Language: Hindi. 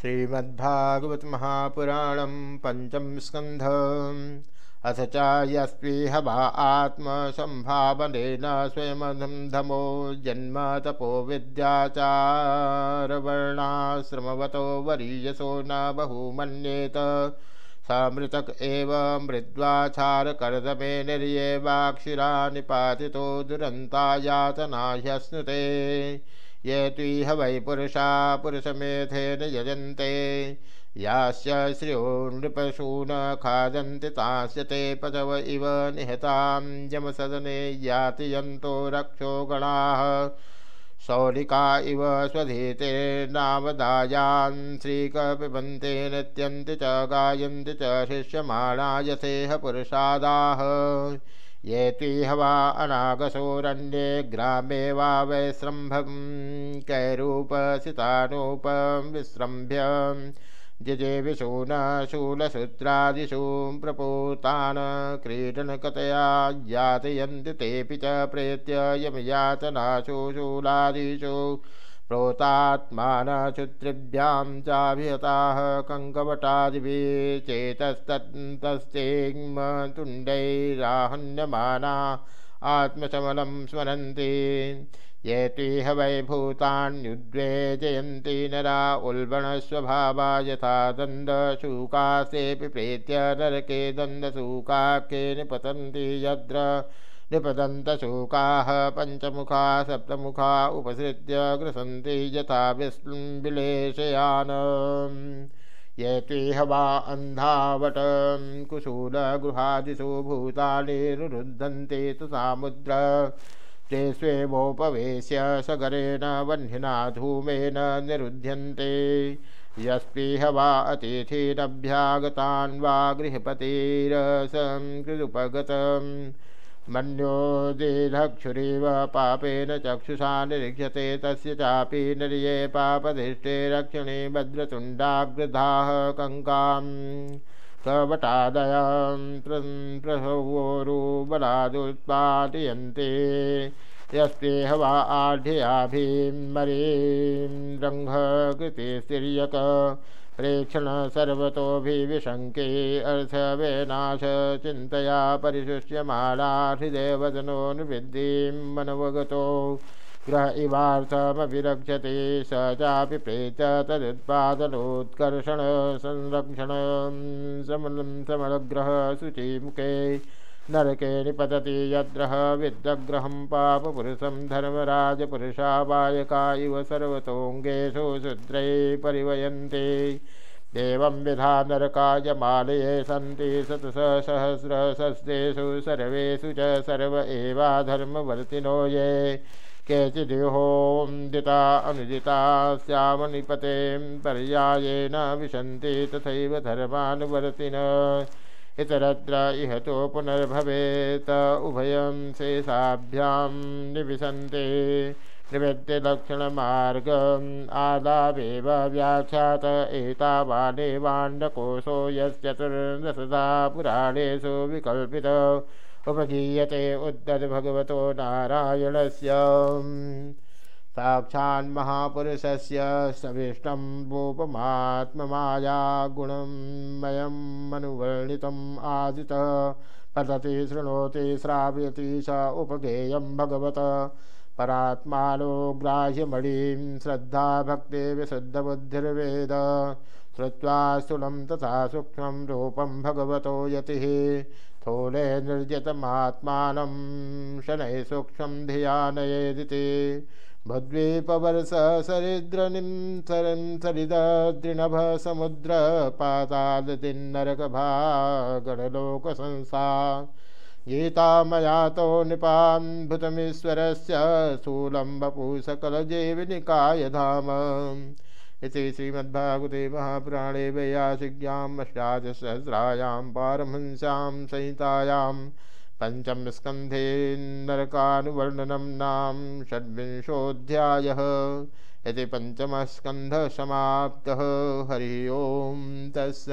श्रीमद्भागवत महापुराण पंचम स्कंध अथ च यस्वीह वा आत्मसंभावनेन स्वयं धमो जन्म तपो विद्याचारवर्णाश्रमवतो वरीयसो न बहुमन्येत। समृतक एव मृद्वाचारकर्दमे निर्येवाक्षिरा निपातितो दुरन्ता यातना ह्यश्नुते ये त्विह वै पुरुषा पुरुषमेधेन यजन्ते। यास्य श्रियो नृपशून तास्य ते पचव इव निहतां यमसदने याति यन्तो रक्षो गणाः। सौलिका इव स्वधीते नामदायान् श्रीकपिबन्ते नृत्यन्ति च गायन्ति च शिष्यमाणा यथेह पुरुषादाः। ये त्विह वा अनागसोरण्ये ग्रामे वा वैश्रम्भं कैरूपसितानूपं विस्रम्भ्य। जिजे विशून शूलसूत्रादिषु प्रपूतान् क्रीडनकतया यातयन्ति तेऽपि च प्रेत्य यमयातनाशु शूलादिषु। प्रोतात्मानचुत्रिभ्यां चाभिहताः कङ्कवटादिभिः चेतस्तत्तस्तेङ्मतुण्डैराहन्यमाना आत्मशमलं स्मरन्ति। ये त्विह वै भूतान्युद्वे जयन्ति नरा उल्बणस्वभावा यथा दन्दशूकास्तेऽपि प्रेत्य नरके दन्दशूकाख्ये निपतन्ति यद्र निपदन्तशोकाः पञ्चमुखा, सप्तमुखा उपसृत्य ग्रसन्ति यथा विश्लेषयान् ये त्वेह वा अन्धावट, कुशूलगृहादिषु भूतानि रुरुद्धन्ते तु सामुद्र ते स्वेवोपवेश्य सगरेण वह्निना धूमेन निरुध्यन्ते। यस्पीह वा अतिथिरभ्यागतान् वा गृहपतिरसंकृदुपगतम् मन्योदिधक्षुरीव पापेन चक्षुषा निरीक्षते तस्य चापि निर्ये पापधिष्ठे रक्षिणे भद्रतुण्डाग्रधाः कङ्कां कवटादयं प्रसवोरुबलादुत्पादयन्ते यस्तेह वा आढ्याभिमरीं रङ्घकृतिस्तिर्यक प्रेक्षण सर्वतो भी विशंके सर्वतोभिविशङ्के अर्थवेनाश चिन्तया परिशुष्यमाणा हृदयवदनोन्वृद्धिं मनवगतो। ग्रह इवार्थमभिरक्षते स चापि प्रेत तदुत्पादनोत्कर्षण संरक्षण समलं समलग्रह शुचिमुखे। नरके निपतति यद्रह विद्रग्रहं पापपुरुषं धर्मराजपुरुषा बायका इव सर्वतोऽङ्गेषु शूद्रै परिवयन्ते। एवं विधा नरकाय मालये सन्ति शतसहस्रसस्तेषु सर्वेषु च सर्व एवाधर्मवर्तिनो ये। केचिदिहोदिता अनुदिता स्यामनिपतें पर्यायेन विशन्ति तथैव धर्मानुवर्तिन। इतरत्र इह तो पुनर्भवेत उभयं शेषाभ्यां निविशन्ते। निवृत्तिलक्षणमार्गम् आदावेव व्याख्यात। एतावानेवाण्डकोशो यश्चतुर्दशदा पुराणेषु विकल्पित। उपगीयते उद्दद्भगवतो नारायणस्य। साक्षान्महापुरुषस्य सविष्टं रूपमात्ममाया गुणमयं मनुवर्णितम् आदितः। पतति, शृणोति, श्राव्यति स उपगेयं भगवत। परात्मानो ग्राह्यमणिं श्रद्धा भक्ति विशुद्धबुद्धिर्वेद। श्रुत्वा स्थूलं तथा सूक्ष्मं भगवतो यतिः। स्थूले निर्जितमात्मानं शनैः सूक्ष्मं धिया नयेदिति भद्वीपवर्ष सरिद्रनिं सरं सरिदृणभ समुद्र पातादिन्नरकभागणलोकसंसा गीता मया तो नृपान्भुतमीश्वरस्य स्थूलं वपु सकलजीवनिकाय धाम इति श्रीमद्भागवते महापुराणे वैयासिक्याम् अष्टादशसहस्रायां पारमहंस्यां संहितायां पंचम स्कंधे नरकानुवर्णनम नाम षड्विंशोऽध्यायः। इति पंचमस्कन्धः समाप्तः हरि ओम तस्य।